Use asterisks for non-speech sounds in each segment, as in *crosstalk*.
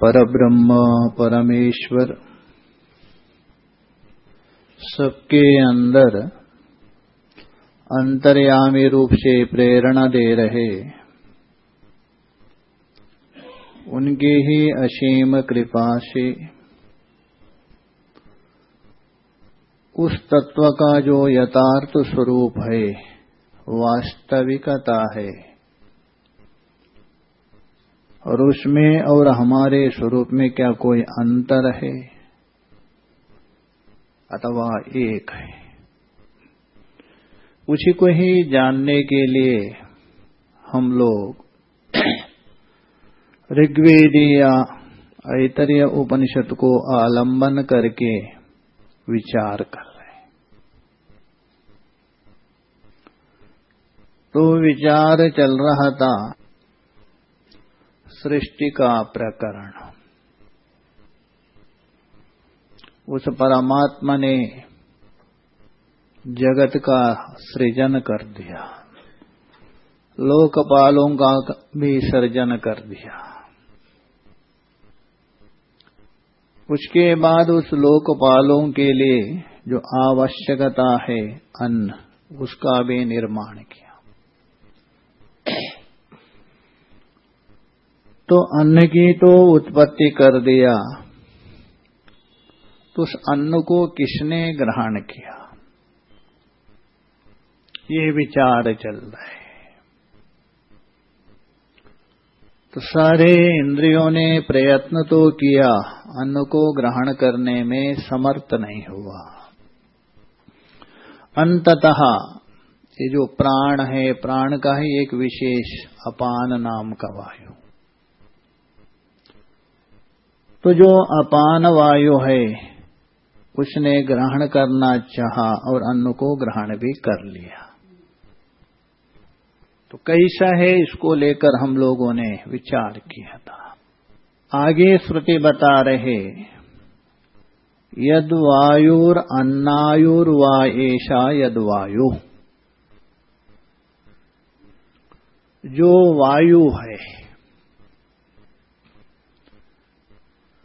परब्रह्म परमेश्वर। सबके अंदर अंतर्यामी रूप से प्रेरणा दे रहे। उनकी ही असीम कृपा से। उस तत्व का जो यथार्थ स्वरूप है, वास्तविकता है। और उसमें और हमारे स्वरूप में क्या कोई अंतर है? अथवा एक है? उसी को ही जानने के लिए हम लोग ऋग्वेदी या ऐतरीय उपनिषद को आलंबन करके विचार कर रहे तो विचार चल रहा था सृष्टि का प्रकरण। उस परमात्मा ने जगत का सृजन कर दिया। लोकपालों का भी सृजन कर दिया। उसके बाद उस लोकपालों के लिए जो आवश्यकता है अन्न, उसका भी निर्माण किया। तो अन्न की तो उत्पत्ति कर दिया। तो उस अन्न को किसने ग्रहण किया? ये विचार चल रहा है। तो सारे इंद्रियों ने प्रयत्न तो किया, अन्न को ग्रहण करने में समर्थ नहीं हुआ। अंततः ये जो प्राण है, प्राण का ही एक विशेष अपान नाम का वायु। तो जो अपान वायु है, उसने ग्रहण करना चाहा और अन्न को ग्रहण भी कर लिया। तो कैसा है इसको लेकर हम लोगों ने विचार किया था। आगे श्रुति बता रहे, यद वायुर अन्नायुर्वा ऐसा यद वायु। जो वायु है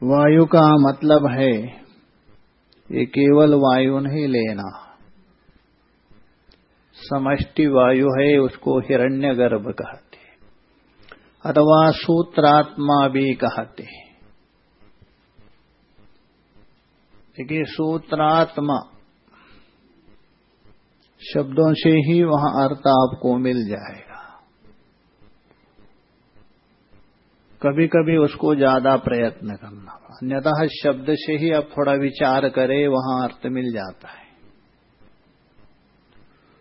वायु का मतलब है, ये केवल वायु नहीं लेना। समष्टि वायु है, उसको हिरण्य गर्भ कहते अथवा सूत्रात्मा भी कहते देखिए, सूत्रात्मा शब्दों से ही वहाँ अर्थ आपको मिल जाएगा कभी कभी उसको ज़्यादा प्रयत्न करना अन्यथा शब्द से ही अब थोड़ा विचार करे, वहाँ अर्थ मिल जाता है।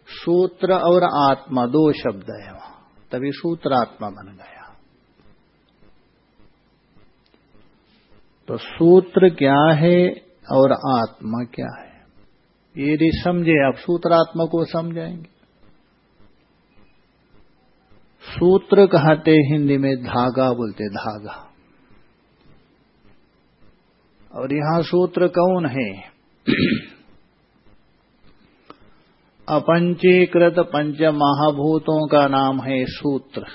सूत्र और आत्मा, दो शब्द है वहाँ। तभी सूत्र आत्मा बन गया। तो सूत्र क्या है और आत्मा क्या है? यदि समझे, आप सूत्रात्मा को समझाएँगे। सूत्र कहते, हिंदी में धागा बोलते, धागा। और यहाँ सूत्र कौन है? *clears throat* अपंचीकृत पंच महाभूतों का नाम है सूत्र।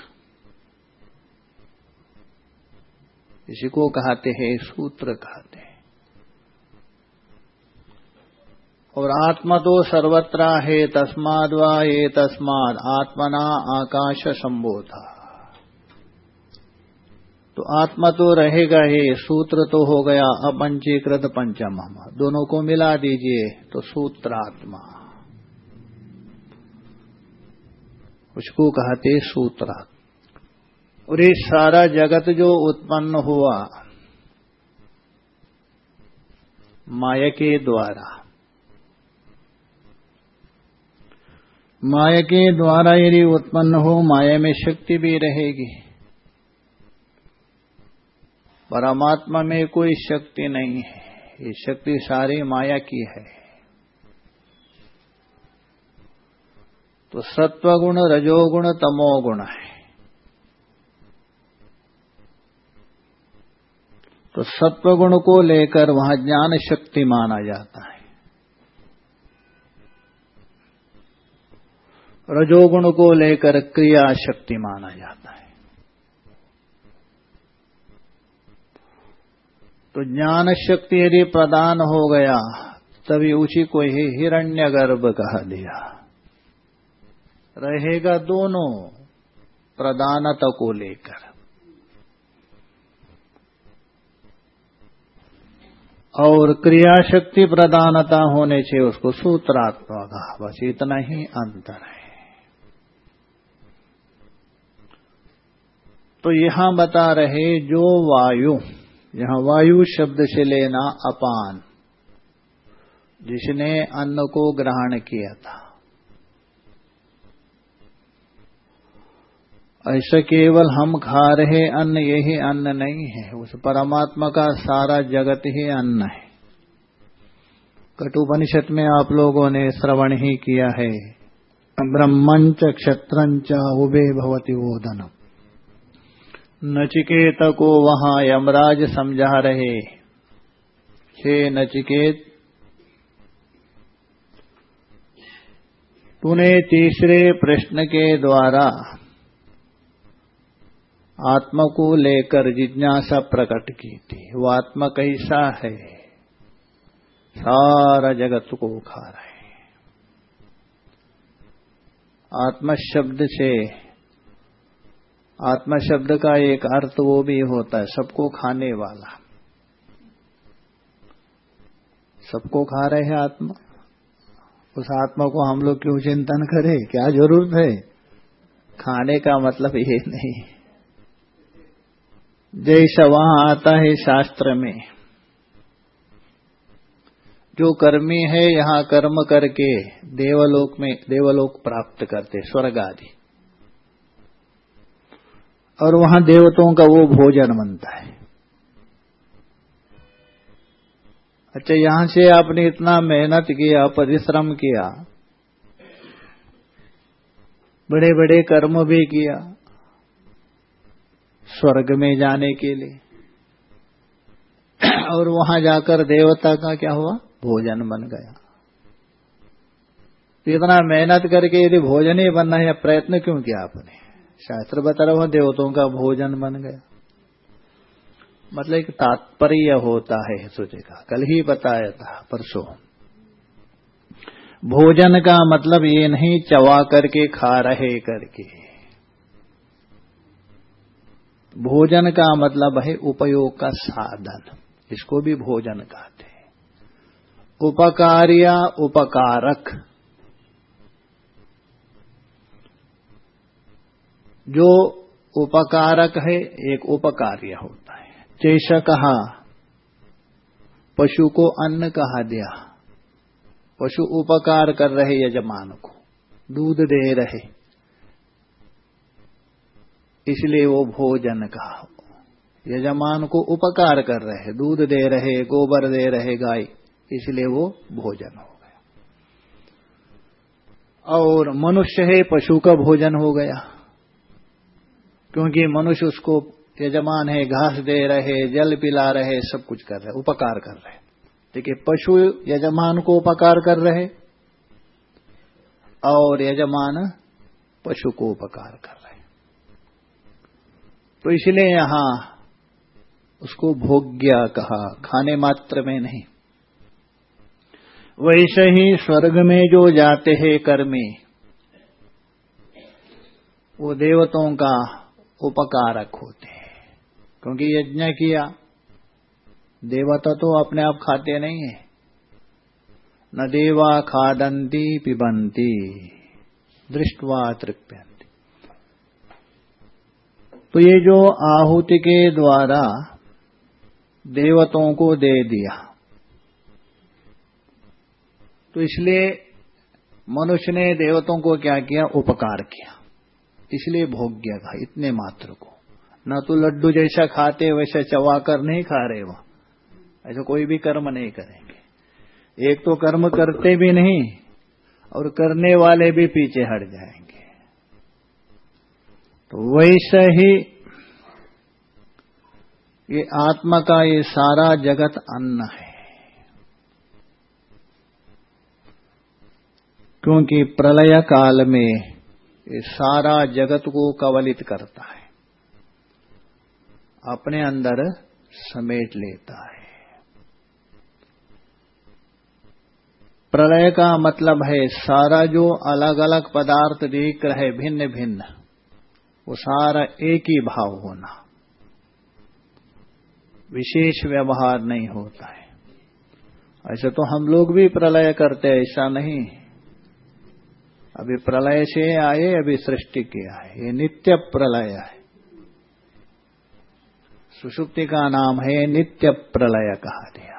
इसी को कहते हैं, सूत्र कहते हैं। और आत्मा तो सर्वत्र है, तस्माद वा ये तस्माद, आत्मना आकाश संबोधा। तो आत्मा तो रहेगा ही, सूत्र तो हो गया अपंचीकृत पंचम दोनों को मिला दीजिए तो सूत्र आत्मा उसको कहते सूत्र। और ये सारा जगत जो उत्पन्न हुआ, माया के द्वारा माया के द्वारा यदि उत्पन्न हो, माया में शक्ति भी रहेगी। परमात्मा में कोई शक्ति नहीं है। ये शक्ति सारी माया की है। तो सत्वगुण, रजोगुण, तमोगुण है। तो सत्वगुण को लेकर वहाँ ज्ञान शक्ति माना जाता है। रजोगुण को लेकर क्रिया शक्ति माना जाता है। तो ज्ञान शक्ति यदि प्रदान हो गया, तभी उसी को ही हिरण्य गर्भ कह दिया। रहेगा दोनों प्रदानता को लेकर। और क्रिया शक्ति प्रदानता होने से उसको सूत्रात्मा का बस इतना ही अंतर है। तो यहाँ बता रहे जो वायु, यहाँ वायु शब्द से लेना अपान, जिसने अन्न को ग्रहण किया था। ऐसा केवल हम खा रहे अन्न, यही अन्न नहीं है। उस परमात्मा का सारा जगत ही अन्न है। कटुपनिषद में आप लोगों ने श्रवण ही किया है। ब्रह्मंच क्षत्रंच उबे भवती ओदन नचिकेत को वहाँ यमराज समझा रहे। हे नचिकेत, तूने तीसरे प्रश्न के द्वारा आत्मा को लेकर जिज्ञासा प्रकट की थी। वो आत्मा कैसा है? सारा जगत को खा रहे। आत्मा शब्द से आत्मा शब्द का एक अर्थ वो भी होता है, सबको खाने वाला। सबको खा रहे हैं आत्मा। उस आत्मा को हम लोग क्यों चिंतन करें? क्या ज़रूरत है? खाने का मतलब ये नहीं। जैसा वहाँ आता है शास्त्र में, जो कर्मी है, यहाँ कर्म करके देवलोक में, देवलोक प्राप्त करते, स्वर्ग आदि। और वहाँ देवताओं का वो भोजन बनता है। अच्छा यहाँ से आपने इतना मेहनत किया, परिश्रम किया बड़े बड़े कर्म भी किया, स्वर्ग में जाने के लिए, और वहाँ जाकर देवता का क्या हुआ? भोजन बन गया। तो इतना मेहनत करके यदि भोजन ही बनना है, प्रयत्न क्यों किया आपने? शास्त्र बता रहा देवताओं का भोजन बन गया। मतलब एक तात्पर्य होता है सोचे का। कल ही बताया था, परसों। भोजन का मतलब ये नहीं चवा करके खा रहे करके। भोजन का मतलब है उपयोग का साधन इसको भी भोजन कहते हैं। उपकारिया उपकारक। जो उपकारक है, एक उपकार्य होता है। जैसा कहा, पशु को अन्न कहा दिया। पशु उपकार कर रहे यजमान को, दूध दे रहे। इसलिए वो भोजन का यजमान को उपकार कर रहे, दूध दे रहे, गोबर दे रहे, गाय। इसलिए वो भोजन हो गया। और मनुष्य है, पशु का भोजन हो गया। क्योंकि मनुष्य उसको यजमान है, घास दे रहे, जल पिला रहे, सब कुछ कर रहे, उपकार कर रहे। देखिए, पशु यजमान को उपकार कर रहे और यजमान पशु को उपकार कर रहे। तो इसलिए यहाँ उसको भोग्य कहा, खाने मात्र में नहीं। वैसे ही स्वर्ग में जो जाते हैं कर्मी, वो देवताओं का उपकारक होते हैं। क्योंकि यज्ञ किया, देवता तो अपने आप खाते नहीं है। न देवा खादंती पिबंती, दृष्टवा तृप्यंती। तो ये जो आहुति के द्वारा देवतों को दे दिया तो इसलिए मनुष्य ने देवतों को क्या किया? उपकार किया। इसलिए भोग्य था, इतने मात्र को। न तो लड्डू जैसा खाते, वैसे चवा कर नहीं खा रहे वह ऐसा कोई भी कर्म नहीं करेंगे। एक तो कर्म करते भी नहीं, और करने वाले भी पीछे हट जाएँगे। तो वैसे ही ये आत्मा का ये सारा जगत अन्न है। क्योंकि प्रलय काल में सारा जगत को कवलित करता है। अपने अंदर समेट लेता है। प्रलय का मतलब है सारा जो अलग अलग पदार्थ देख रहे भिन्न भिन्न वो सारा एक ही भाव होना। विशेष व्यवहार नहीं होता है। ऐसे तो हम लोग भी प्रलय करते हैं, ऐसा नहीं है। अभी प्रलय से आए, अभी सृष्टि के आए। ये नित्य प्रलय है। सुषुप्ति का नाम है नित्य प्रलय कहा दिया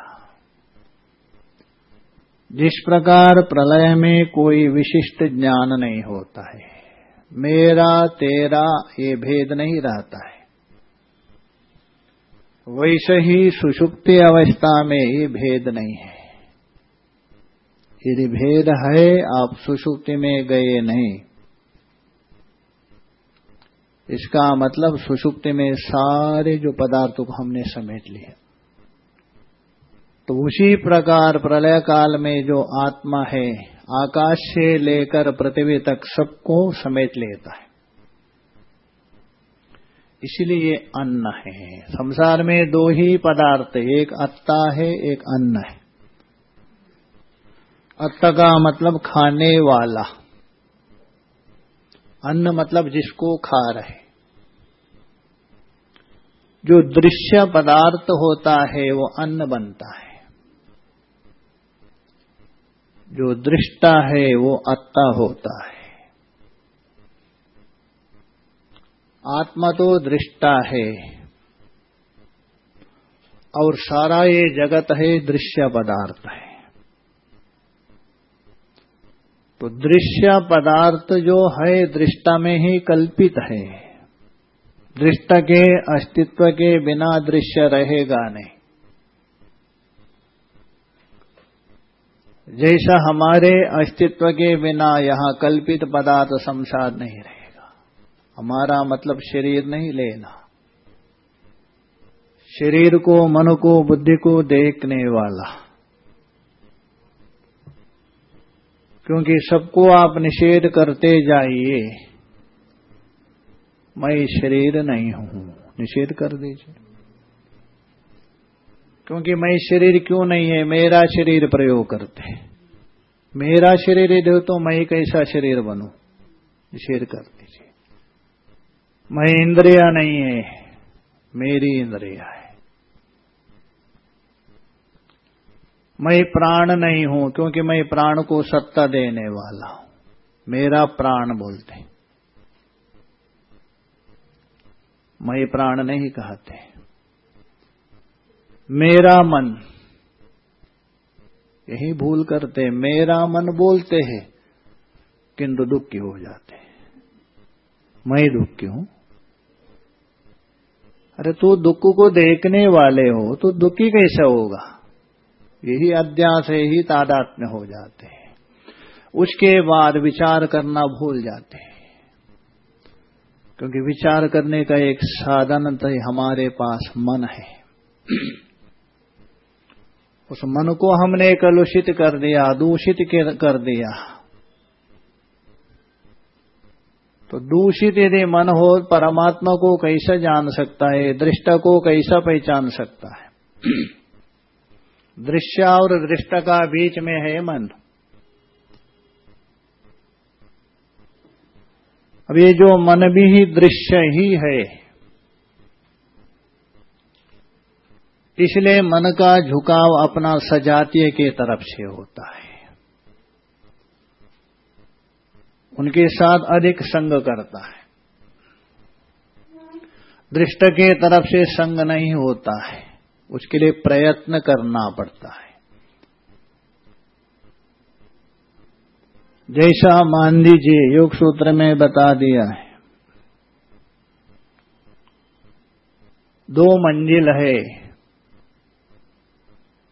जिस प्रकार प्रलय में कोई विशिष्ट ज्ञान नहीं होता है, मेरा, तेरा ये भेद नहीं रहता है। वैसे ही सुषुप्ति अवस्था में ये भेद नहीं है। यदि भेद है, आप सुषुप्ति में गए नहीं। इसका मतलब सुषुप्ति में सारे जो पदार्थों को हमने समेट लिया तो उसी प्रकार प्रलय काल में जो आत्मा है, आकाश से लेकर पृथ्वी तक सबको समेट लेता है। इसलिए ये अन्न है। संसार में दो ही पदार्थ, एक अत्ता है, एक अन्न है। अत्त का मतलब खाने वाला। अन्न मतलब जिसको खा रहे। जो दृश्य पदार्थ होता है, वो अन्न बनता है। जो दृष्टा है, वो अत्ता होता है। आत्मा तो दृष्टा है। और सारा ये जगत है दृश्य पदार्थ है। तो दृश्य पदार्थ जो है, दृष्टा में ही कल्पित है। दृष्ट के अस्तित्व के बिना दृश्य रहेगा नहीं। जैसा हमारे अस्तित्व के बिना यहाँ कल्पित पदार्थ संसार नहीं रहेगा। हमारा मतलब शरीर नहीं लेना। शरीर को, मन को, बुद्धि को देखने वाला। क्योंकि सबको आप निषेध करते जाइए। मैं शरीर नहीं हूँ। निषेध कर दीजिए। क्योंकि मैं शरीर क्यों नहीं है? मेरा शरीर प्रयोग करते मेरा शरीर दे तो मैं कैसा शरीर बनू। निषेध कर दीजिए। मैं इंद्रिया नहीं है, मेरी इंद्रिया है मैं प्राण नहीं हूँ, क्योंकि मैं प्राण को सत्ता देने वाला हूँ। मेरा प्राण बोलते मैं प्राण नहीं कहते। मेरा मन, यही भूल करते, मेरा मन बोलते हैं, किंतु दुखी हो जाते मैं दुखी हूँ। अरे तू दुख को देखने वाले हो तो दुखी कैसे होगा? यही अध्यास है तादात्म्य हो जाते हैं। उसके बाद विचार करना भूल जाते हैं। क्योंकि विचार करने का एक साधन तो हमारे पास मन है। उस मन को हमने कलुषित कर दिया, दूषित कर दिया। तो दूषित यदि मन हो, परमात्मा को कैसा जान सकता है, दृष्टा को कैसा पहचान सकता है? दृश्य और दृष्ट का बीच में है मन। अब ये जो मन भी ही दृश्य ही है, इसलिए मन का झुकाव अपना सजातीय के तरफ़ से होता है। उनके साथ अधिक संग करता है। दृष्ट के तरफ़ से संग नहीं होता है। उसके लिए प्रयत्न करना पड़ता है। जैसा मान लीजिए योग सूत्र में बता दिया है, दो मंजिल है,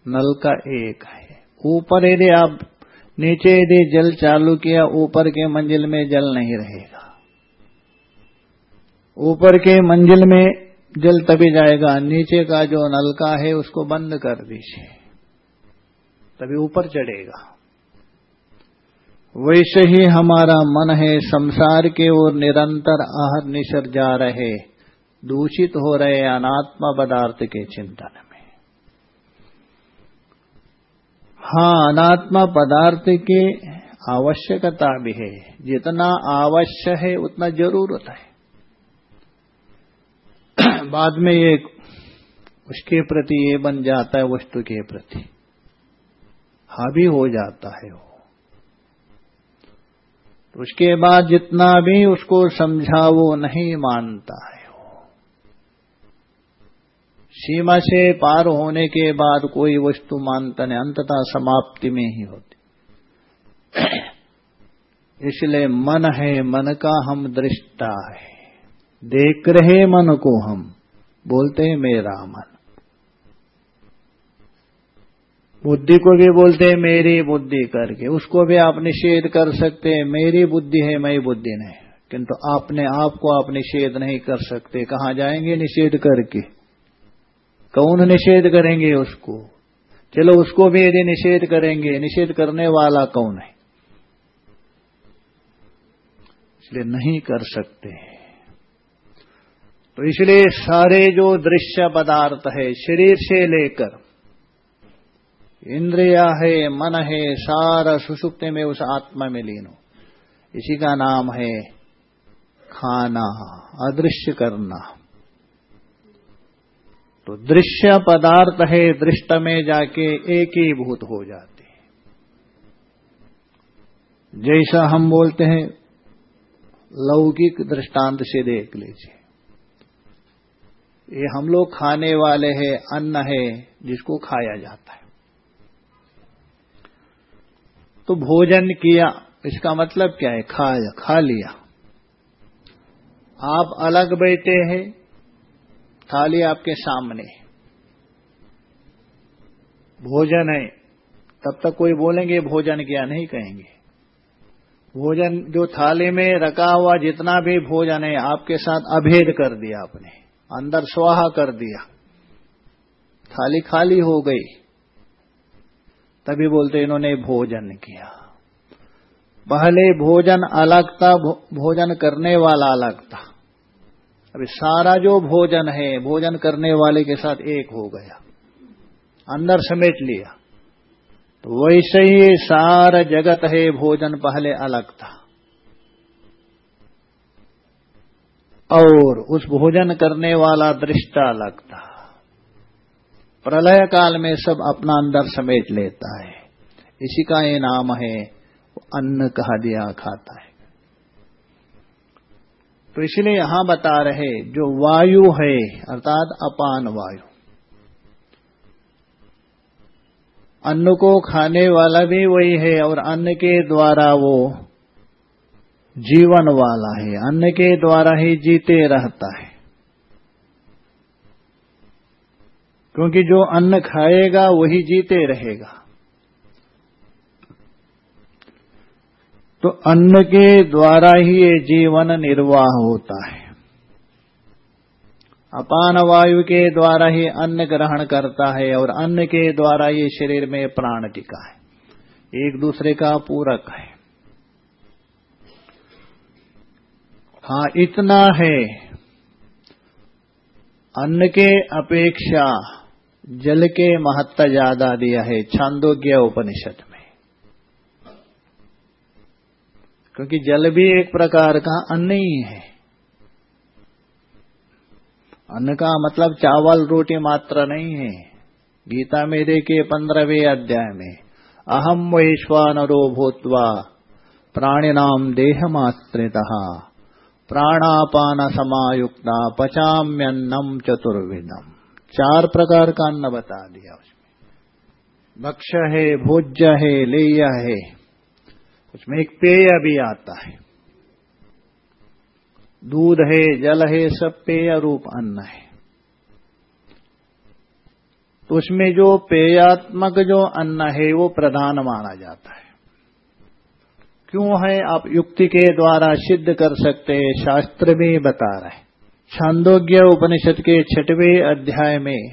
नल का एक है। ऊपर यदि आप नीचे यदि जल चालू किया, ऊपर के मंजिल में जल नहीं रहेगा। ऊपर के मंजिल में जल तभी जाएगा, नीचे का जो नलका है उसको बंद कर दीजिए। तभी ऊपर चढ़ेगा। वैसे ही हमारा मन है, संसार के ओर निरंतर आहर निशर जा रहे, दूषित हो रहे अनात्मा पदार्थ के चिंतन में। हाँ अनात्मा पदार्थ के आवश्यकता भी है। जितना आवश्यक है, उतना ज़रूरत है। *clears throat* बाद में ये उसके प्रति ये बन जाता है वस्तु के प्रति। हावी हो जाता है वो। तो उसके बाद जितना भी उसको समझा वो नहीं मानता है वो। सीमा से पार होने के बाद कोई वस्तु मानता नहीं, अंततः समाप्ति में ही होती। *clears throat* इसलिए मन है, मन का हम दृष्टा है। देख रहे मन को हम, बोलते हैं मेरा मन बुद्धि को भी बोलते हैं, मेरी बुद्धि करके। उसको भी आप निषेध कर सकते हैं, मेरी बुद्धि है, मैं बुद्धि नहीं। किंतु आपने आप को आप निषेध नहीं कर सकते। कहा जाएँगे निषेध करके? कौन निषेध करेंगे उसको? चलो, उसको भी यदि निषेध करेंगे, निषेध करने वाला कौन है? इसलिए नहीं कर सकते तो इसलिए सारे जो दृश्य पदार्थ है, शरीर से लेकर, इंद्रिया है, मन है, सारा सुसुप्त में उस आत्मा में लीन। हो इसी का नाम है खाना, अदृश्य करना। तो दृश्य पदार्थ है, दृष्ट में जाके एक ही भूत हो जाते जैसा हम बोलते हैं, लौकिक दृष्टांत से देख लीजिए। ये हम लोग खाने वाले हैं, अन्न है, जिसको खाया जाता है। तो भोजन किया, इसका मतलब क्या है? खाया, खा लिया। आप अलग बैठे हैं थाली आपके सामने। भोजन है, तब तक कोई बोलेंगे भोजन किया, नहीं कहेंगे। भोजन जो थाली में रखा हुआ जितना भी भोजन है, आपके साथ अभेद कर दिया आपने। अंदर स्वाहा कर दिया। थाली खाली हो गई। तभी बोलते, इन्होंने भोजन किया। पहले भोजन अलग था भोजन करने वाला अलग था। अभी सारा जो भोजन है, भोजन करने वाले के साथ एक हो गया। अंदर समेट लिया। तो वैसे ही सारा जगत है, भोजन पहले अलग था। और उस भोजन करने वाला दृष्टा लगता। प्रलय काल में सब अपना अंदर समेट लेता है। इसी का ये नाम है, अन्न कहा दिया खाता है। तो इसलिए यहाँ बता रहे, जो वायु है, अर्थात अपान वायु। अन्न को खाने वाला भी वही है और अन्न के द्वारा वो जीवन वाला है अन्न के द्वारा ही जीते रहता है। क्योंकि जो अन्न खाएगा, वही जीते रहेगा। तो अन्न के द्वारा ही ये जीवन निर्वाह होता है। अपान वायु के द्वारा ही अन्न ग्रहण करता है, और अन्न के द्वारा ये शरीर में प्राण टिका है। एक दूसरे का पूरक है। हाँ इतना है। अन्न के अपेक्षा जल के महत्व ज़्यादा दिया है, छांदोग्य उपनिषद में। क्योंकि जल भी एक प्रकार का अन्न ही है। अन्न का मतलब चावल, रोटी मात्र नहीं है। गीता में देखिए पंद्रहवें अध्याय में अहम वैश्वानरो भूतवा प्राणिनाम देह मात्रिता प्राणापान समायुक्ता पचाम्यन्नम चतुर्विदम चार प्रकार का अन्न बता दिया उसमें। भक्ष्य है, भोज्य है, लेय है, उसमें एक पेय भी आता है। दूध है, जल है, सब पेय रूप अन्न है। तो उसमें जो पेयात्मक जो अन्न है, वो प्रधान माना जाता है। क्यों है आप युक्ति के द्वारा सिद्ध कर सकते? हैं शास्त्र में बता रहे छांदोग्य उपनिषद के छठवें अध्याय में,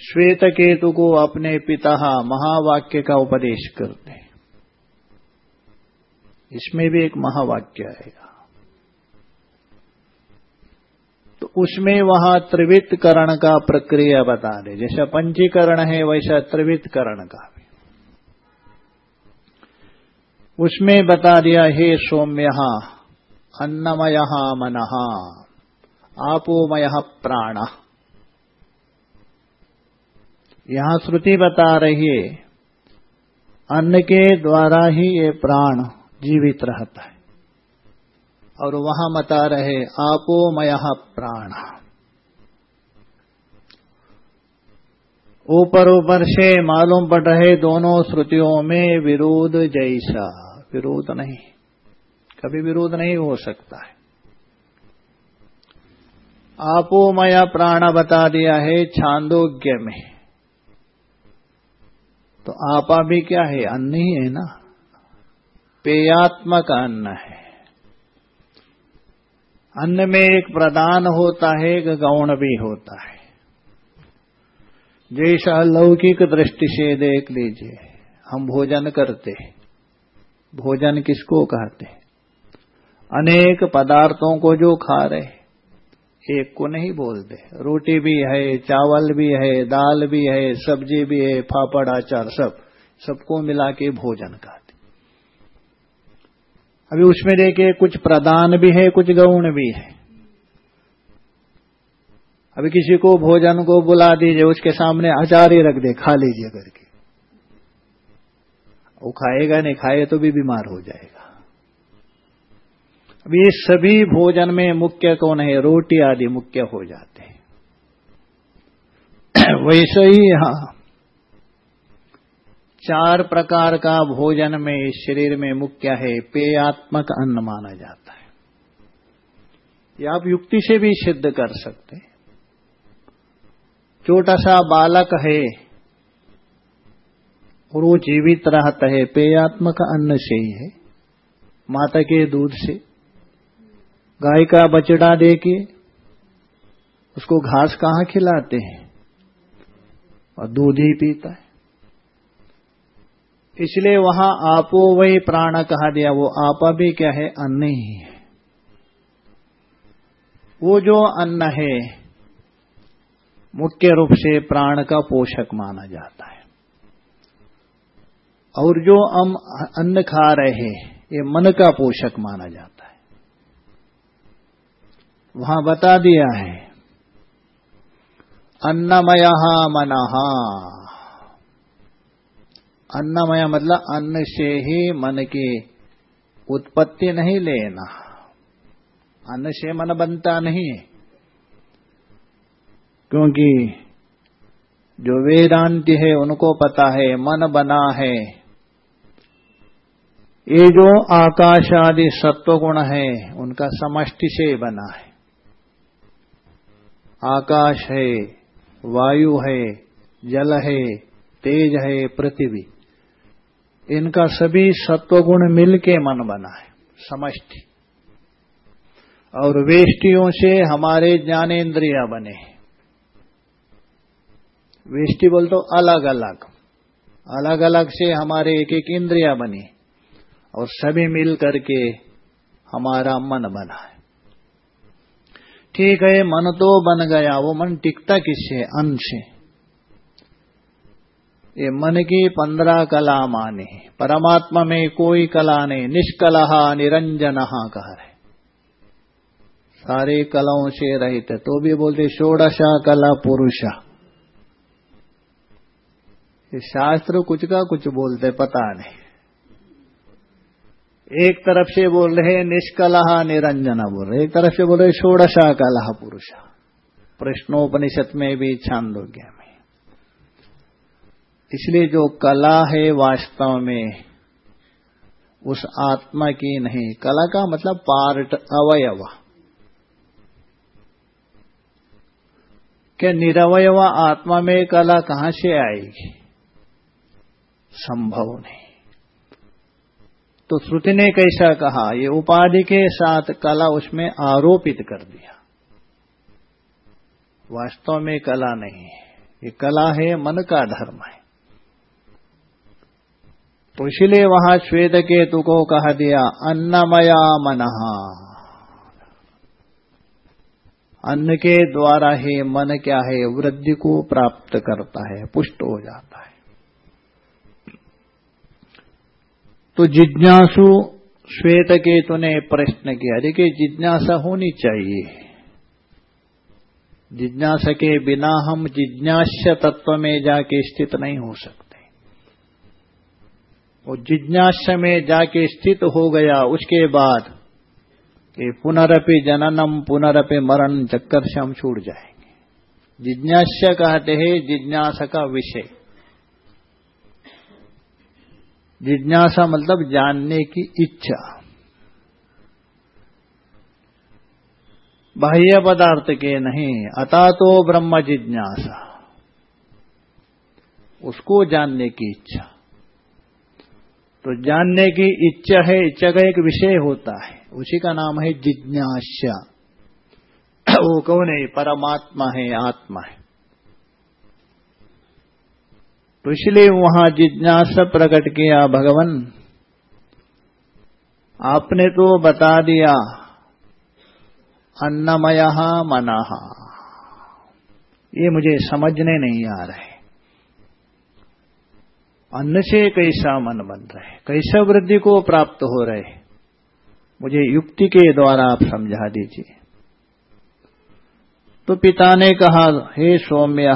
श्वेत केतु को अपने पिता महावाक्य का उपदेश करते इसमें भी एक महावाक्य आएगा। तो उसमें वहाँ त्रिवित करण का प्रक्रिया बता दे। जैसा पंचीकरण है, वैसा त्रिवित करण का भी। उसमें बता दिया, हे सौम्य अन्नमय मन, आपोमय प्राण। यहाँ श्रुति बता रही है, अन्न के द्वारा ही ये प्राण जीवित रहता है। और वहाँ बता रहे, आपोमय प्राण। ऊपर ऊपर से मालूम पड़ रहे दोनों श्रुतियों में विरोध जैसा। विरोध नहीं। कभी विरोध नहीं हो सकता है। आपोमय प्राण बता दिया है छांदोग्य में। तो आपा भी क्या है? अन्न ही है ना। पेयात्मक अन्न है। अन्न में एक प्रदान होता है, एक गौण भी होता है। जैसा लौकिक दृष्टि से देख लीजिए, हम भोजन करते भोजन किसको कहते हैं? अनेक पदार्थों को जो खा रहे एक को नहीं बोलते। रोटी भी है, चावल भी है, दाल भी है, सब्ज़ी भी है, पापड़ आचार सब। सबको मिला के भोजन कहते अभी उसमें देखे कुछ प्रदान भी है, कुछ गौण भी है। अभी किसी को भोजन को बुला दीजिए, उसके सामने अचार ही रख दे, खा लीजिए करके। वो खाएगा नहीं, खाए तो भी बीमार हो जाएगा। अब ये सभी भोजन में मुख्य कौन है रोटी आदि मुख्य हो जाते हैं। *clears throat* वैसे ही यहाँ चार प्रकार का भोजन में शरीर में मुख्य है, पेयात्मक अन्न माना जाता है। ये आप युक्ति से भी सिद्ध कर सकते हैं। छोटा सा बालक है और वो जीवित रहता है, पेयात्मक अन्न से ही है। माता के दूध से, गाय का बचड़ा दे के उसको घास कहाँ खिलाते हैं? और दूध ही पीता है। इसलिए वहाँ आपो वही प्राण कहा दिया, वो आपा भी क्या है? अन्न ही है। वो जो अन्न है, मुख्य रूप से प्राण का पोषक माना जाता है। और जो हम अन्न खा रहे हैं, ये मन का पोषक माना जाता है। वहाँ बता दिया है अन्नमय मनहा। अन्नमय मतलब अन्न से ही मन की उत्पत्ति नहीं लेना। अन्न से मन बनता नहीं क्योंकि जो वेदांति है, उनको पता है, मन बना है। ये जो आकाश आदि सत्व गुण है, उनका समष्टि से बना है। आकाश है, वायु है, जल है, तेज है, पृथ्वी। इनका सभी सत्वगुण मिलके मन बना है, समष्टि। और वेष्टियों से हमारे ज्ञानेन्द्रिया बने वेष्टि बोल तो अलग अलग अलग अलग से हमारे एक एक इंद्रिया बनी और सभी मिल करके हमारा मन बना है। ठीक है, मन तो बन गया, वो मन टिकता किससे? अन्न से। ये मन की पंद्रह कला माने परमात्मा में कोई कला नहीं, निष्कलहा निरंजन कह रहे सारे कलाओं से रहित तो भी बोलते षोड़शा कला पुरुषा। ये शास्त्र कुछ का कुछ बोलते पता नहीं। एक तरफ़ से बोल रहे निष्कलहा निरंजना बोल रहे एक तरफ़ से बोल रहे षोड़शा कलह पुरुष। प्रश्नोपनिषद में भी छांदोग्य में। इसलिए जो कला है वास्तव में, उस आत्मा की नहीं। कला का मतलब पार्ट अवयव। क्या निरवयव आत्मा में कला कहाँ से आएगी? संभव नहीं। तो श्रुति ने कैसा कहा, ये उपाधि के साथ कला उसमें आरोपित कर दिया। वास्तव में कला नहीं है, ये कला है, मन का धर्म है। तो इसलिए वहाँ श्वेत केतु को कहा दिया, अन्नमया मन। अन्न के द्वारा ही मन क्या है, वृद्धि को प्राप्त करता है, पुष्ट हो जाता है तो जिज्ञासु श्वेत केतु ने प्रश्न किया। देखिए, जिज्ञासा होनी चाहिए। जिज्ञासा के बिना हम जिज्ञास्य तत्व में जाके स्थित नहीं हो सकते। वो जिज्ञास्य में जाके स्थित हो गया, उसके बाद कि पुनरपि जननम, पुनरपि मरण, चक्कर से हम छूट जाएँगे। जिज्ञास्य कहते हैं जिज्ञासा का विषय। जिज्ञासा मतलब जानने की इच्छा। बाह्य पदार्थ के नहीं अता तो ब्रह्म जिज्ञासा। उसको जानने की इच्छा। तो जानने की इच्छा है, इच्छा का एक विषय होता है। उसी का नाम है जिज्ञासा। *clears throat* वो कौन है? परमात्मा है, आत्मा है। तो इसलिए वहाँ जिज्ञासा प्रकट किया भगवान। आपने तो बता दिया, अन्नमय मना। ये मुझे समझने नहीं आ रहे। अन्न से कैसा मन बन रहे? कैसा वृद्धि को प्राप्त हो रहे? मुझे युक्ति के द्वारा आप समझा दीजिए। तो पिता ने कहा, हे सौम्य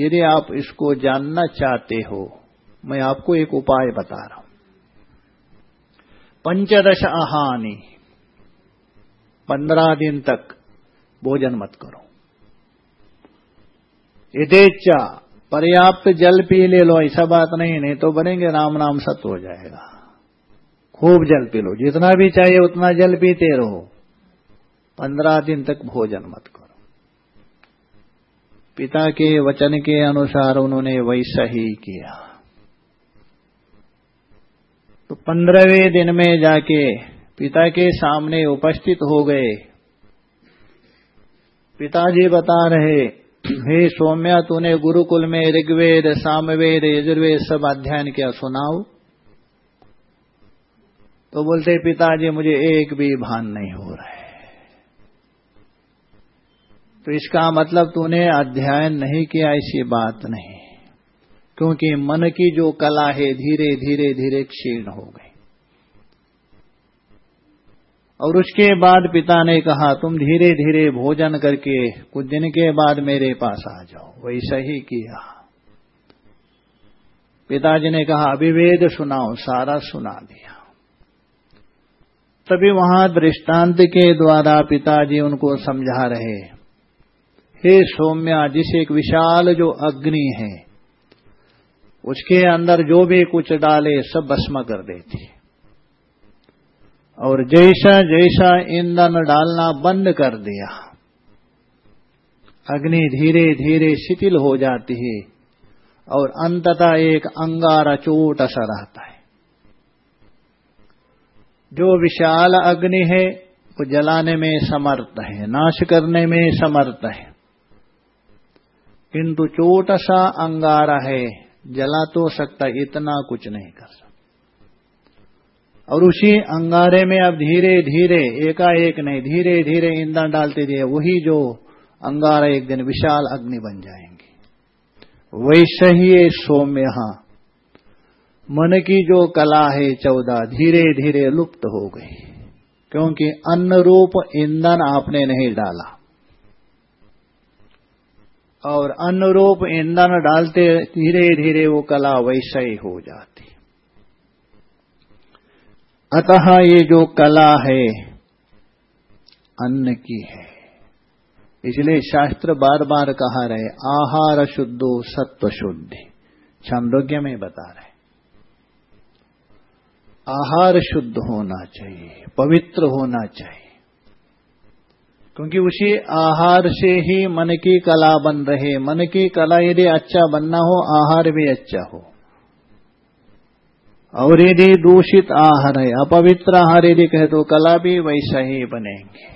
यदि आप इसको जानना चाहते हो, मैं आपको एक उपाय बता रहा हूँ। पंचदश आहानी, पंद्रह दिन तक भोजन मत करो। यथेच्छा पर्याप्त जल पी ले लो, ऐसा बात नहीं नहीं तो बनेंगे, राम नाम सत्य हो जाएगा। खूब जल पी लो, जितना भी चाहिए उतना जल पीते रहो। पंद्रह दिन तक भोजन मत करो। पिता के वचन के अनुसार उन्होंने वैसा ही किया। तो पंद्रहवें दिन में जाके पिता के सामने उपस्थित हो गए। पिताजी बता रहे, हे सौम्या, तूने गुरुकुल में ऋग्वेद, सामवेद, यजुर्वेद सब अध्ययन किया, सुनाओ। तो बोलते, पिताजी, मुझे एक भी भान नहीं हो रहा है। तो इसका मतलब तूने अध्ययन नहीं किया, ऐसी बात नहीं। क्योंकि मन की जो कला है, धीरे धीरे धीरे क्षीण हो गई। और उसके बाद पिता ने कहा, तुम धीरे धीरे भोजन करके कुछ दिन के बाद मेरे पास आ जाओ। वैसा ही किया। पिताजी ने कहा, अभिवेद सुनाओ, सारा सुना दिया। तभी वहाँ दृष्टांत के द्वारा पिताजी उनको समझा रहे। हे सौम्या, जिसे एक विशाल जो अग्नि है, उसके अंदर जो भी कुछ डाले, सब भस्म कर देती। और जैसा जैसा ईंधन डालना बंद कर दिया, अग्नि धीरे धीरे शिथिल हो जाती है, और अंततः एक अंगारा चोट सा रहता है। जो विशाल अग्नि है, वो जलाने में समर्थ है, नाश करने में समर्थ है। किंतु चोट सा अंगारा है, जला तो सकता इतना कुछ नहीं कर सकता। और उसी अंगारे में अब धीरे धीरे एकाएक नहीं धीरे धीरे ईंधन डालते दिए वही जो अंगारा एक दिन विशाल अग्नि बन जाएँगे। वैसे ही ये सौम्य मन की जो कला है चौदह धीरे धीरे लुप्त हो गई। क्योंकि अन्न रूप ईंधन आपने नहीं डाला। और अनुरूप ईंधन डालते धीरे धीरे वो कला वैसा ही हो जाती। अतः ये जो कला है, अन्न की है। इसलिए शास्त्र बार बार कहा रहे, आहार शुद्धो सत्व शुद्धि। छांदोग्य में बता रहे। आहार शुद्ध होना चाहिए, पवित्र होना चाहिए। क्योंकि उसी आहार से ही मन की कला बन रहे। मन की कला यदि अच्छा बनना हो, आहार भी अच्छा हो। और यदि दूषित आहार है, अपवित्र आहार यदि कहे तो कला भी वैसा ही बनेंगे।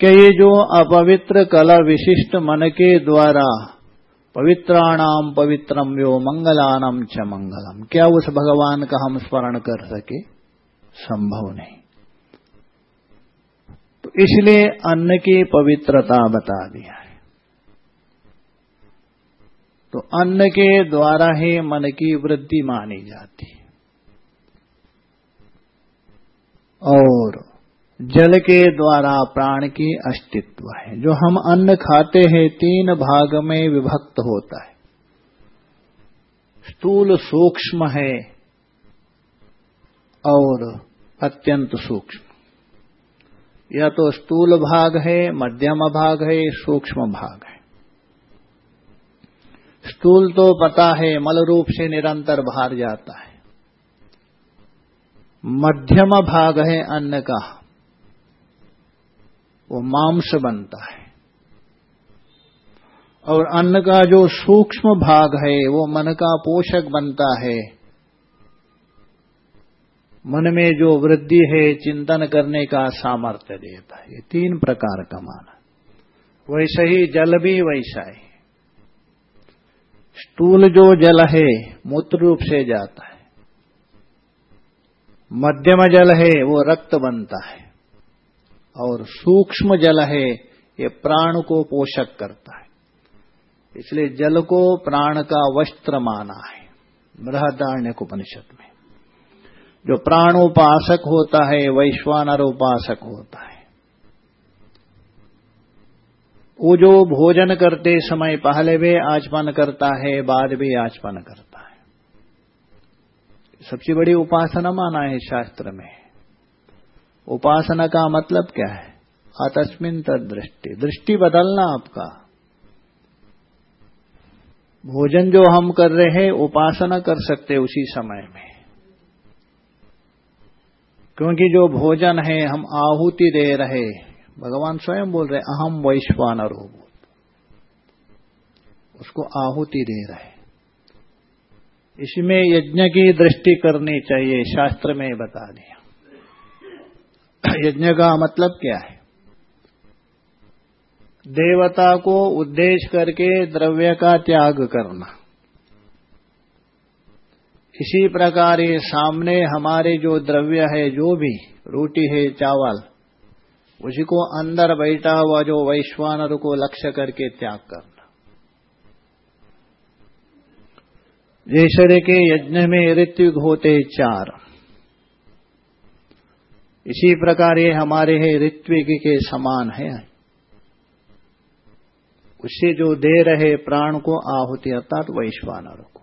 क्या ये जो अपवित्र कला विशिष्ट मन के द्वारा पवित्राणाम पवित्रम यो मंगलानम च मंगलम, क्या उस भगवान का हम स्मरण कर सके? संभव नहीं। तो इसलिए अन्न की पवित्रता बता दिया है। तो अन्न के द्वारा ही मन की वृद्धि मानी जाती है। और जल के द्वारा प्राण की अस्तित्व है। जो हम अन्न खाते हैं, तीन भाग में विभक्त होता है। स्थूल सूक्ष्म है और अत्यंत सूक्ष्म। या तो स्थूल भाग है, मध्यम भाग है, सूक्ष्म भाग है। स्थूल तो पता है, मल रूप से निरंतर बाहर जाता है। मध्यम भाग है अन्न का, वो मांस बनता है। और अन्न का जो सूक्ष्म भाग है, वो मन का पोषक बनता है। मन में जो वृद्धि है, चिंतन करने का सामर्थ्य देता है। ये तीन प्रकार का माना वैसे ही जल भी वैसा है। स्थूल जो जल है, मूत्र रूप से जाता है। मध्यम जल है, वो रक्त बनता है। और सूक्ष्म जल है, ये प्राण को पोषक करता है। इसलिए जल को प्राण का वस्त्र माना है। बृहदारण्य उपनिषद में। जो प्राण उपासक होता है वैश्वानर उपासक होता है। वो जो भोजन करते समय पहले भी आचमन करता है, बाद भी आचमन करता है। सबसे बड़ी उपासना माना है शास्त्र में। उपासना का मतलब क्या है? आतस्मिन दृष्टि दृष्टि बदलना आपका। भोजन जो हम कर रहे हैं, उपासना कर सकते उसी समय में। क्योंकि जो भोजन है, हम आहुति दे रहे। भगवान स्वयं बोल रहे अहम वैश्वानर हो उसको आहुति दे रहे। इसमें यज्ञ की दृष्टि करनी चाहिए, शास्त्र में बता दिया। यज्ञ का मतलब क्या है? देवता को उद्देश्य करके द्रव्य का त्याग करना। इसी प्रकार ये सामने हमारे जो द्रव्य है, जो भी रोटी है, चावल, उसी को अंदर बैठा हुआ जो वैश्वानर को लक्ष्य करके त्याग करना। जैसे के यज्ञ में ऋत्विक होते चार। इसी प्रकार ये हमारे है ऋत्विक के समान है। उससे जो दे रहे प्राण को आहुति, अर्थात वैश्वानर को।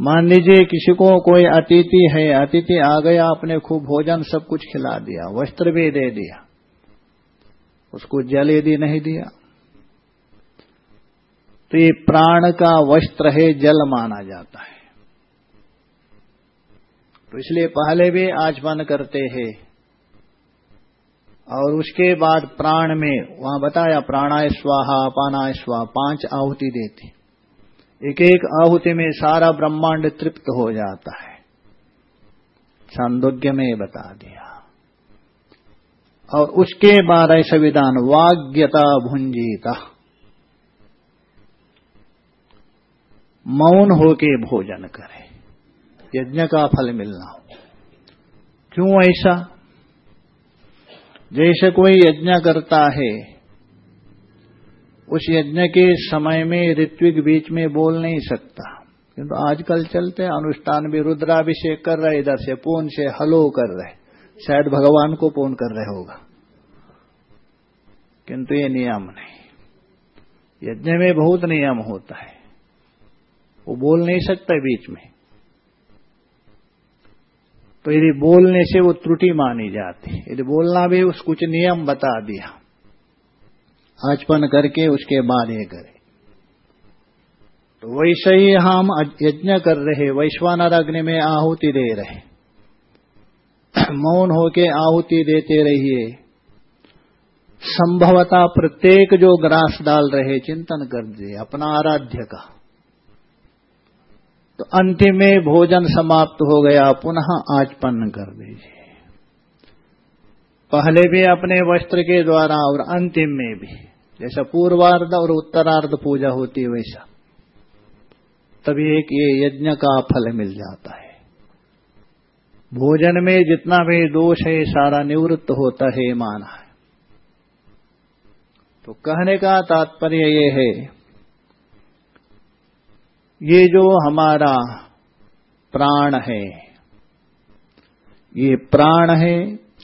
मान लीजिए किसी को कोई अतिथि है, अतिथि आ गया, आपने खूब भोजन, सब कुछ खिला दिया, वस्त्र भी दे दिया, उसको जल यदि नहीं दिया। तो ये प्राण का वस्त्र है, जल माना जाता है। तो इसलिए पहले भी आचमन करते हैं। और उसके बाद प्राण में, वहाँ बताया, प्राणाय स्वाहा, अपानाय स्वाहा, पाँच आहुति देती एक एक आहुति में सारा ब्रह्मांड तृप्त हो जाता है। छांदोग्य में बता दिया। और उसके बाद ऐसा विधान, वाग्यता भुंजीता। मौन होके भोजन करे। यज्ञ का फल मिलना हो। क्यों ऐसा? जैसे कोई यज्ञ करता है उस यज्ञ के समय में ऋत्विक बीच में बोल नहीं सकता। किंतु आजकल चलते अनुष्ठान भी रुद्राभिषेक कर रहे, इधर से पून से हलो कर रहे। शायद भगवान को पून कर रहे होगा। किंतु ये नियम नहीं। यज्ञ में बहुत नियम होता है। वो बोल नहीं सकता बीच में। तो यदि बोलने से वो त्रुटि मानी जाती। यदि बोलना भी उस कुछ नियम बता दिया। आचपन करके उसके बाद ये करे। तो वैसे ही हम यज्ञ कर रहे, वैश्वानर अग्नि में आहुति दे रहे मौन होके आहुति देते रहिए। संभवता प्रत्येक जो ग्रास डाल रहे, चिंतन कर दिए अपना आराध्य का। तो अंतिम में भोजन समाप्त हो गया, पुनः आचपन्न कर दीजिए। पहले भी अपने वस्त्र के द्वारा और अंतिम में भी। जैसा पूर्वार्ध और उत्तरार्ध पूजा होती है वैसा। तभी एक ये यज्ञ का फल मिल जाता है। भोजन में जितना भी दोष है, सारा निवृत्त होता है माना है। तो कहने का तात्पर्य ये है, ये जो हमारा प्राण है, ये प्राण है,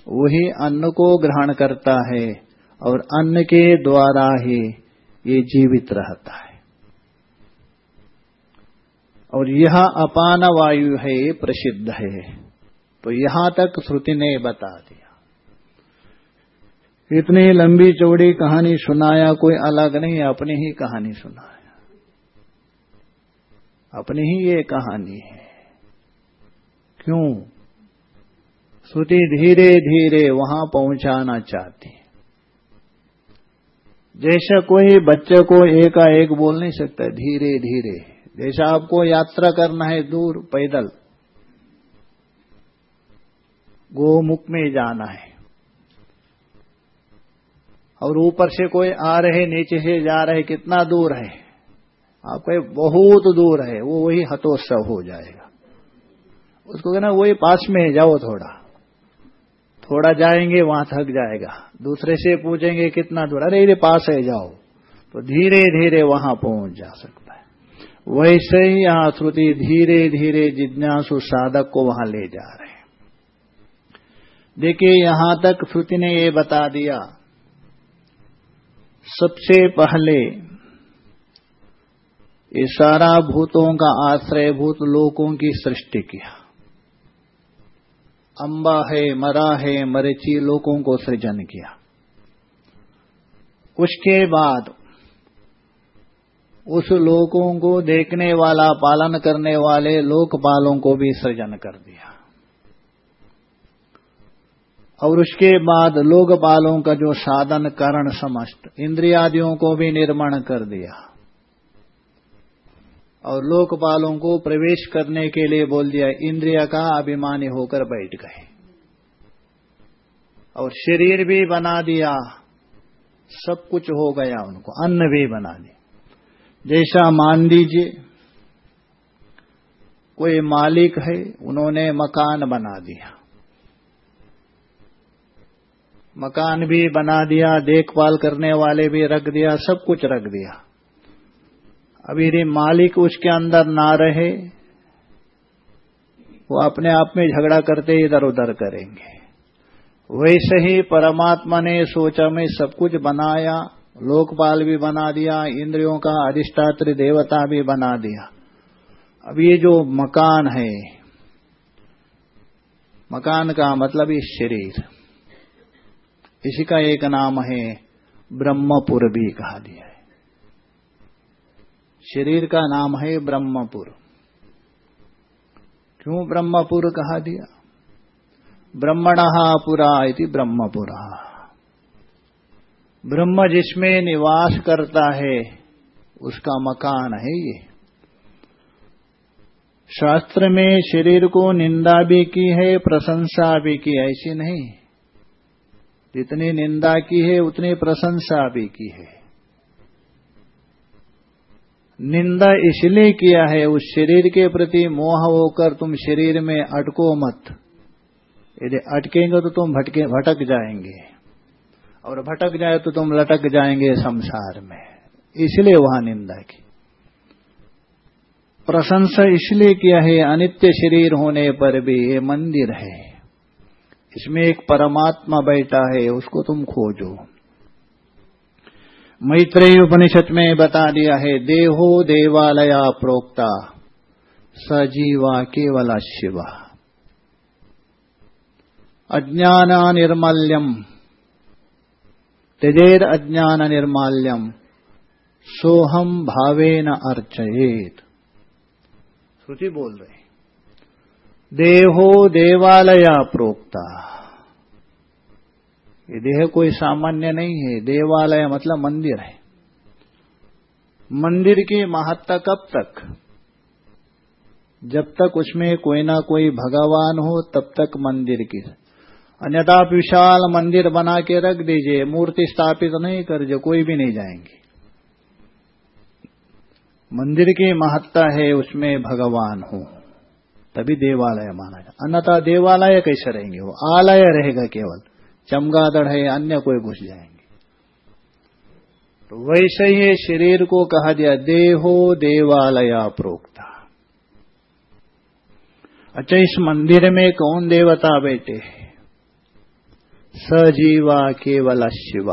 वही अन्न को ग्रहण करता है। और अन्न के द्वारा ही ये जीवित रहता है। और यह अपान वायु है प्रसिद्ध है। तो यहाँ तक श्रुति ने बता दिया। इतनी लंबी चौड़ी कहानी सुनाया, कोई अलग नहीं, अपनी ही कहानी सुनाया। अपनी ही ये कहानी है। क्यों? श्रुति धीरे धीरे वहाँ पहुंचाना चाहती। जैसा कोई बच्चे को एकाएक बोल नहीं सकता, धीरे धीरे। जैसा आपको यात्रा करना है दूर, पैदल। गोमुख में जाना है। और ऊपर से कोई आ रहे, नीचे से जा रहे, कितना दूर है? आपको बहुत दूर है, वो वही हतोत्सव हो जाएगा। उसको कहना, वही पास में जाओ थोड़ा। थोड़ा जाएँगे, वहाँ थक जाएगा। दूसरे से पूछेंगे, कितना दूर? अरे ये पास है, जाओ। तो धीरे धीरे वहाँ पहुँच जा सकता है। वैसे ही यहाँ श्रुति धीरे धीरे जिज्ञासु साधक को वहाँ ले जा रहे हैं। देखिए, यहाँ तक श्रुति ने ये बता दिया, सबसे पहले ये सारा भूतों का आश्रय भूत लोकों की सृष्टि किया। अंबा है, मरा है मरेची लोकों को सृजन किया। उसके बाद उस लोकों को देखने वाला, पालन करने वाले लोकपालों को भी सृजन कर दिया। और उसके बाद लोकपालों का जो साधन, करण, समस्त, इंद्रियादियों को भी निर्माण कर दिया। और लोकपालों को प्रवेश करने के लिए बोल दिया, इंद्रिया का अभिमानी होकर बैठ गए। और शरीर भी बना दिया, सब कुछ हो गया उनको, अन्न भी बना दिया। जैसा मान लीजिए, कोई मालिक है, उन्होंने मकान बना दिया। मकान भी बना दिया, देखभाल करने वाले भी रख दिया, सब कुछ रख दिया। अभी यदि मालिक उसके अंदर ना रहे, वो अपने आप में झगड़ा करते इधर उधर करेंगे। वैसे ही परमात्मा ने सोचा, में सब कुछ बनाया लोकपाल भी बना दिया, इंद्रियों का अधिष्ठात्री देवता भी बना दिया। अब ये जो मकान है, मकान का मतलब ये शरीर, इसी का एक नाम है ब्रह्मपुर भी कहा दिया है। शरीर का नाम है ब्रह्मपुर। क्यों ब्रह्मपुर कहा दिया? ब्रह्मण पुरा इति ब्रह्मपुरा। ब्रह्म जिसमें निवास करता है, उसका मकान है ये। शास्त्र में शरीर को निंदा भी की है, प्रशंसा भी की ऐसी नहीं। जितनी निंदा की है, उतनी प्रशंसा भी की है। निंदा इसलिए किया है, उस शरीर के प्रति मोह होकर तुम शरीर में अटको मत। यदि अटकेंगे तो तुम भटके, भटक जाएँगे। और भटक जाए तो तुम लटक जाएँगे संसार में। इसलिए वहाँ निंदा की। प्रशंसा इसलिए किया है, अनित्य शरीर होने पर भी ये मंदिर है। इसमें एक परमात्मा बैठा है, उसको तुम खोजो। मैत्रेय उपनिषद में बता दिया है, देहो देवालया प्रोक्ता, सजीवा केवल शिवा। अज्ञान निर्माल्यम त्यजेर अज्ञान निर्माल्यम, सोहम भावेन अर्चयेत। श्रुति बोल रहे देहो देवालया प्रोक्ता। ये देह कोई सामान्य नहीं है, देवालय मतलब मंदिर है। मंदिर की महत्ता कब तक? जब तक उसमें कोई ना कोई भगवान हो, तब तक मंदिर की। अन्यथा आप विशाल मंदिर बना के रख दीजिए, मूर्ति स्थापित नहीं कर जो कोई भी नहीं जाएँगे। मंदिर की महत्ता है, उसमें भगवान हो, तभी देवालय माना जाए अन्यथा देवालय कैसे रहेंगे वो? आलय रहेगा केवल। चमगादड़ है, अन्य कोई घुस जाएँगे। तो वैसे ही शरीर को कहा दिया, देहो देवालया प्रोक्ता। अच्छा इस मंदिर में कौन देवता बैठे सजीवा केवल शिव।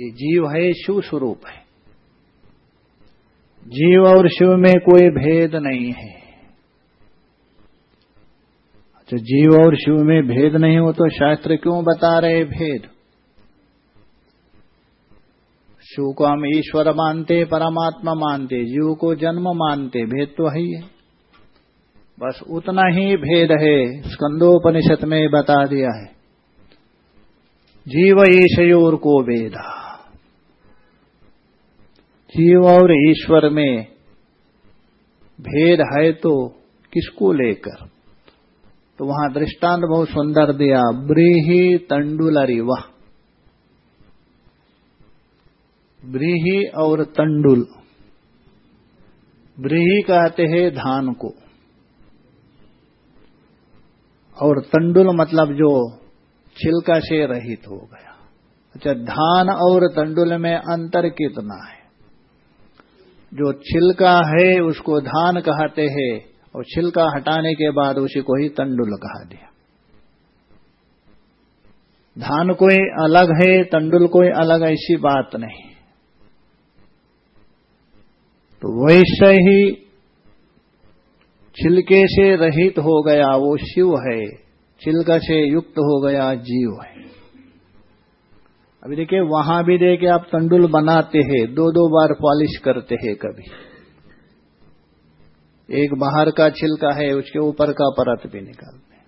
ये जीव है शिव स्वरूप है। जीव और शिव में कोई भेद नहीं है। अच्छा जीव और शिव में भेद नहीं हो तो शास्त्र क्यों बता रहे भेद? शिव को हम ईश्वर मानते, परमात्मा मानते, जीव को जन्म मानते, भेद तो है ही है। बस उतना ही भेद है, स्कंदोपनिषद में बता दिया है। जीव ईशयोर को वेदा जीव और ईश्वर में भेद है तो किसको लेकर? तो वहाँ दृष्टांत बहुत सुंदर दिया। ब्रीही तंडुलरी, वह। ब्रीही और तंडुल। ब्रीही कहते हैं धान को। और तंडुल मतलब जो छिलका से रहित हो गया। अच्छा धान और तंडुल में अंतर कितना है? जो छिलका है, उसको धान कहते हैं। और छिलका हटाने के बाद उसी को ही तंडुल कहा दिया। धान कोई अलग है, तंडुल कोई अलग, ऐसी बात नहीं। तो वैसे ही छिलके से रहित हो गया वो शिव है, छिलका से युक्त हो गया जीव है। अभी देखिए, वहाँ भी देखिए आप तंडुल बनाते हैं दो दो बार पॉलिश करते हैं कभी। एक बाहर का छिलका है, उसके ऊपर का परत भी निकालते हैं।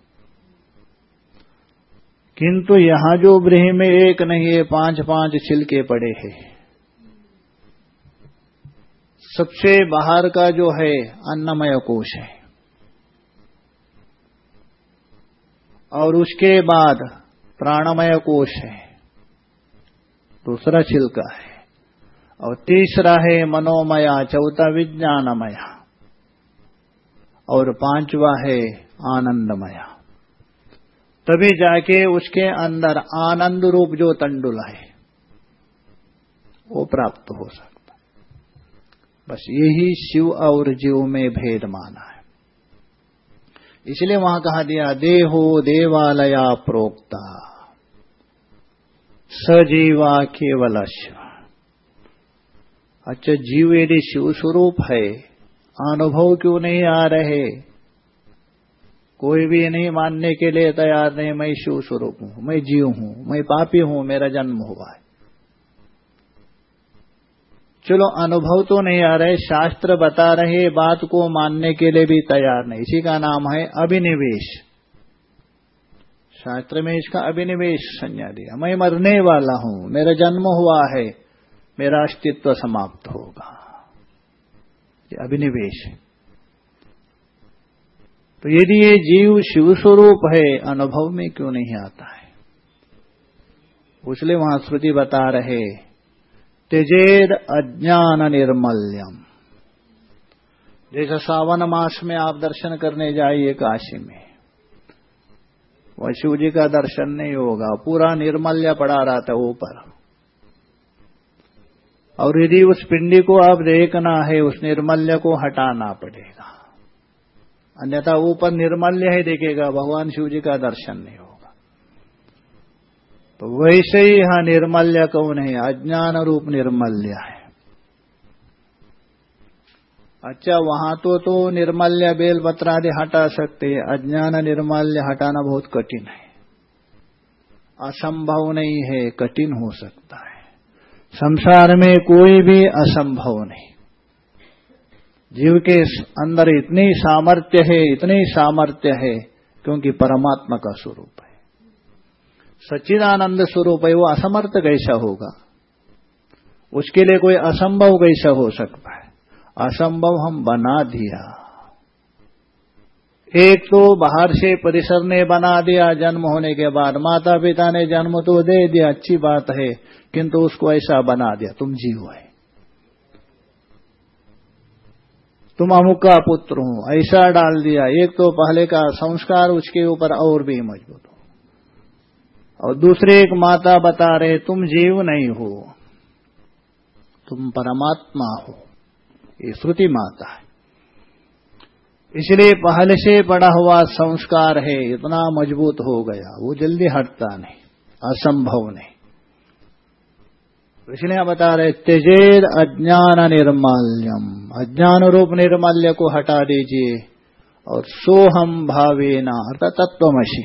किंतु यहाँ जो ब्रह में एक नहीं है पाँच पाँच छिलके पड़े हैं। सबसे बाहर का जो है, अन्नमय कोश है। और उसके बाद प्राणमय कोश है। दूसरा छिलका है। और तीसरा है, मनोमया, चौथा विज्ञानमया। और पांचवा है आनंदमया। तभी जाके उसके अंदर आनंद रूप जो तंडुल है, वो प्राप्त हो सकता। बस यही शिव और जीव में भेद माना है। इसलिए वहाँ कहा दिया, देहो देवालया प्रोक्ता। सजीवा केवल शिव अच्छा जीव यदि शिव स्वरूप है अनुभव क्यों नहीं आ रहे? कोई भी नहीं मानने के लिए तैयार नहीं। मैं शिव स्वरूप हूँ, मैं जीव हूँ, मैं पापी हूँ, मेरा जन्म हुआ है। चलो, अनुभव तो नहीं आ रहे, शास्त्र बता रहे, बात को मानने के लिए भी तैयार नहीं। इसी का नाम है अभिनिवेश। शास्त्र में इसका अभिनिवेश संज्ञा दिया। मैं मरने वाला हूँ, मेरा जन्म हुआ है, मेरा अस्तित्व समाप्त होगा। अभिनिवेश है। तो यदि ये जीव शिव स्वरूप है, अनुभव में क्यों नहीं आता है? इसलिए वहाँ श्रुति बता रहे तेजेद अज्ञान निर्मल्यम। जैसे सावन मास में आप दर्शन करने जाइए काशी में, वह शिव जी का दर्शन नहीं होगा, पूरा निर्मल्य पड़ा रहा था ऊपर। और यदि उस पिंडी को आप देखना है, उस निर्मल्य को हटाना पड़ेगा। अन्यथा ऊपर निर्मल्य ही देखेगा, भगवान शिव जी का दर्शन नहीं होगा। तो वैसे ही यहाँ निर्मल्य कौन है? अज्ञान रूप निर्मल्य है। अच्छा वहाँ तो तो निर्मल्य बेल आदि हटा सकते हैं। अज्ञान निर्मल्य हटाना बहुत कठिन है। असंभव नहीं है, कठिन हो सकता है। संसार में कोई भी असंभव नहीं। जीव के अंदर इतनी सामर्थ्य है, इतनी सामर्थ्य है, क्योंकि परमात्मा का स्वरूप है। सच्चिदानंद स्वरूप है, वो असमर्थ कैसा होगा? उसके लिए कोई असंभव कैसा हो सकता है? असंभव हम बना दिया। एक तो बाहर से परिसर ने बना दिया जन्म होने के बाद। माता पिता ने जन्म तो दे दिया, अच्छी बात है, किंतु उसको ऐसा बना दिया, तुम जीव है। तुम अमुक का पुत्र हो, ऐसा डाल दिया। एक तो पहले का संस्कार उसके ऊपर और भी मज़बूत हो। और दूसरे एक माता बता रहे, तुम जीव नहीं हो, तुम परमात्मा हो। ये श्रुति माता है। इसलिए पहले से पड़ा हुआ संस्कार है, इतना मज़बूत हो गया। वो जल्दी हटता नहीं, असंभव नहीं। इसलिए बता रहे तेजेद अज्ञान निर्माल्यम। अज्ञान रूप निर्माल्य को हटा दीजिए, और सोहम भावेना, अर्थात तत्वमसी।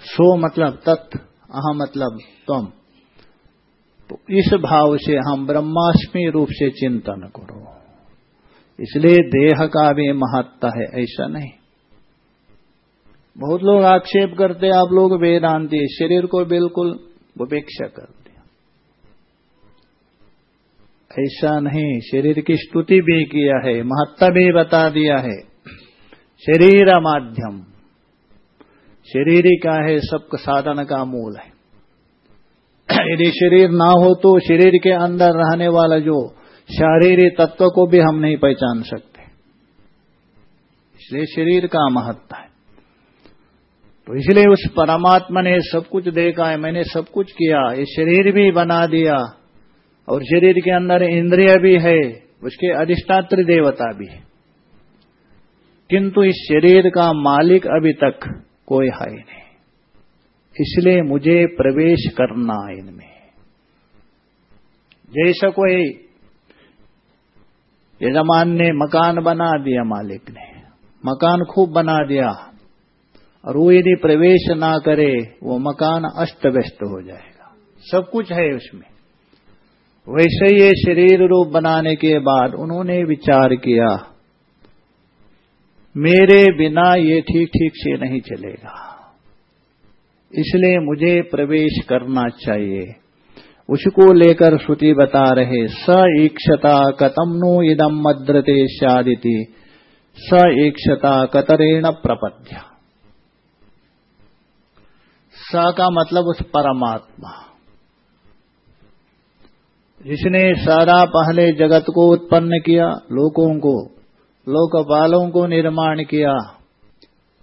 सो मतलब तत्, अह मतलब तम। तो इस भाव से हम ब्रह्माष्टमी रूप से चिंतन करो। इसलिए देह का भी महत्ता है, ऐसा नहीं। बहुत लोग आक्षेप करते आप लोग वेदांति, शरीर को बिल्कुल उपेक्षा करते ऐसा नहीं, शरीर की स्तुति भी किया है, महत्व भी बता दिया है। शरीर माध्यम। शरीर ही क्या है, सबका साधन का मूल है। यदि शरीर ना हो तो शरीर के अंदर रहने वाला जो शारीरिक तत्व को भी हम नहीं पहचान सकते। इसलिए शरीर का महत्व है। तो इसलिए उस परमात्मा ने सब कुछ देखा है, मैंने सब कुछ किया, ये शरीर भी बना दिया, और शरीर के अंदर इंद्रिय भी है, उसके अधिष्ठात्र देवता भी है। किंतु इस शरीर का मालिक अभी तक कोई है नहीं। इसलिए मुझे प्रवेश करना इनमें। जैसा कोई यजमान ने मकान बना दिया मालिक ने। मकान खूब बना दिया। और वो यदि प्रवेश ना करे, वो मकान अस्त व्यस्त हो जाएगा। सब कुछ है उसमें। वैसे ये शरीर रूप बनाने के बाद उन्होंने विचार किया, मेरे बिना ये ठीक ठीक से नहीं चलेगा। इसलिए मुझे प्रवेश करना चाहिए। उसको लेकर श्रुति बता रहे, स ईक्षता कतम नु इदम मद्रते शादिति स ईक्षता कतरेण प्रपद्य। स का मतलब उस परमात्मा। जिसने सारा पहले जगत को उत्पन्न किया लोगों को, लोकपालों को निर्माण किया,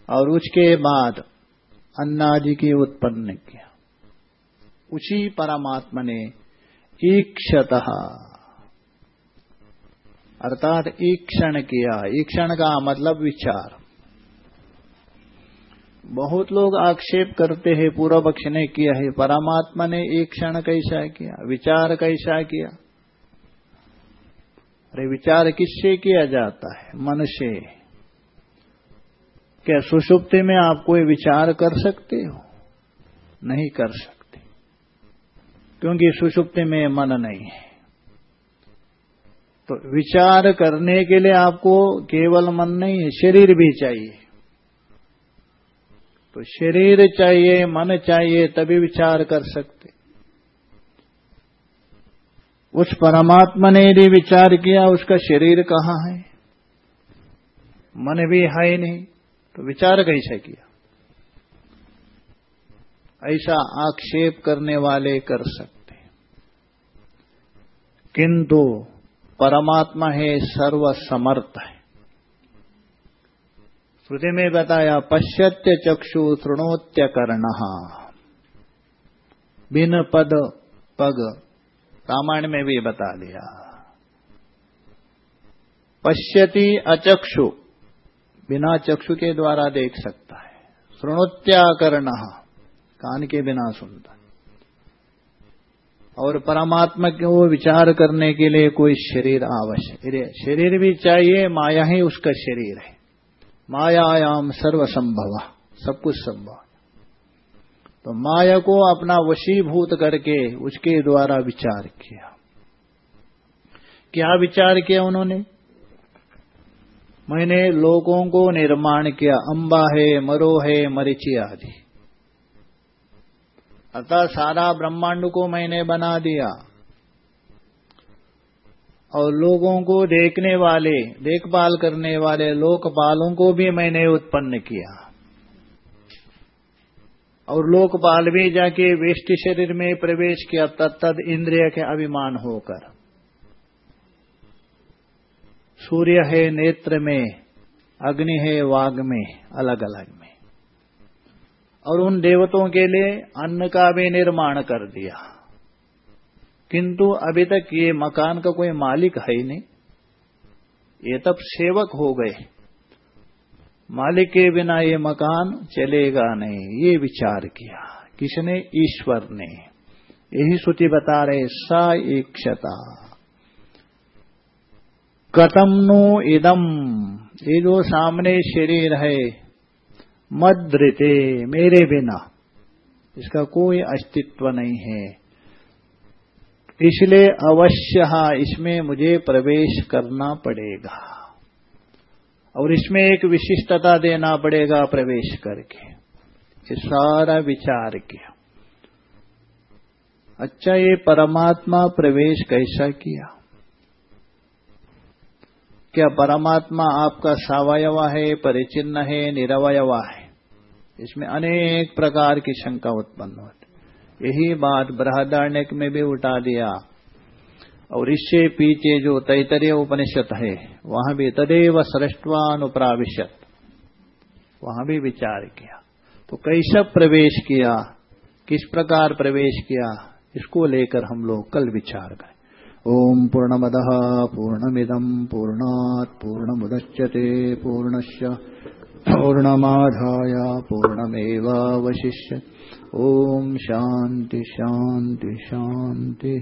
और उसके बाद अन्नादि की उत्पन्न किया। उसी परमात्मा ने ईक्षत। अर्थात ईक्षण किया। ईक्षण का मतलब विचार। बहुत लोग आक्षेप करते हैं पूर्व पक्ष ने किया है परमात्मा ने एक क्षण कैसा किया? विचार कैसा किया? अरे विचार किससे किया जाता है? मन से। क्या सुषुप्ति में आप कोई विचार कर सकते हो? नहीं कर सकते। क्योंकि सुषुप्ति में मन नहीं है। तो विचार करने के लिए आपको केवल मन नहीं है शरीर भी चाहिए। तो शरीर चाहिए, मन चाहिए, तभी विचार कर सकते। उस परमात्मा ने यदि विचार किया, उसका शरीर कहाँ है? मन भी है नहीं तो विचार कैसे किया? ऐसा आक्षेप करने वाले कर सकते किंतु परमात्मा है, सर्वसमर्थ है। श्रुति में बताया, पश्यत्य चक्षु तृणोत्य कर्ण बिन पद, पग। रामायण में भी बता दिया पश्यति अचक्षु। बिना चक्षु के द्वारा देख सकता है। श्रृणोत्याकर्ण कान के बिना सुनता। और परमात्मा के वो विचार करने के लिए कोई शरीर आवश्यक। शरीर भी चाहिए, माया ही उसका शरीर है। मायायाम सर्व संभव सब कुछ संभव तो माया को अपना वशीभूत करके उसके द्वारा विचार किया। क्या विचार किया उन्होंने? मैंने लोगों को निर्माण किया। अंबा है, मरो है, मरिची आदि। अतः सारा ब्रह्मांड को मैंने बना दिया। और लोगों को देखने वाले, देखभाल करने वाले लोकपालों को भी मैंने उत्पन्न किया। और लोकपाल भी जाके वेष्टि शरीर में प्रवेश किया तत्द इंद्रिय के अभिमान होकर। सूर्य है नेत्र में, अग्नि है वाग में अलग अलग और उन देवतों के लिए अन्न का भी निर्माण कर दिया। किंतु अभी तक ये मकान का कोई मालिक है ही नहीं। ये तब सेवक हो गए। मालिक के बिना ये मकान चलेगा नहीं, ये विचार किया। किसने? ईश्वर ने। यही श्रुति बता रहे, सा इक्षता कतम नु इदम ये जो सामने शरीर है मद्रिते, मेरे बिना। इसका कोई अस्तित्व नहीं है। इसलिए अवश्य इसमें मुझे प्रवेश करना पड़ेगा। और इसमें एक विशिष्टता देना पड़ेगा प्रवेश करके। ये सारा विचार किया। अच्छा ये परमात्मा प्रवेश कैसा किया? क्या परमात्मा आपका सावयवा है, परिचिन्न है, निरवयवा है? इसमें अनेक प्रकार की शंका उत्पन्न होती यही बात बृहदारण्यक में भी उठा दिया। और इससे पीछे जो तैतरीय उपनिषद है, वहाँ भी तदेव सृष्टवानुप्राविशत वहाँ भी विचार किया। तो कैसा प्रवेश किया? किस प्रकार प्रवेश किया? इसको लेकर हम लोग कल विचार करें। ओम पूर्णमद पूर्णमिदम पूर्णात पूर्णमुदच्यते पूर्णस्य पूर्णमाधाय पूर्णमेवावशिष्य। ओम शांति शांति शांति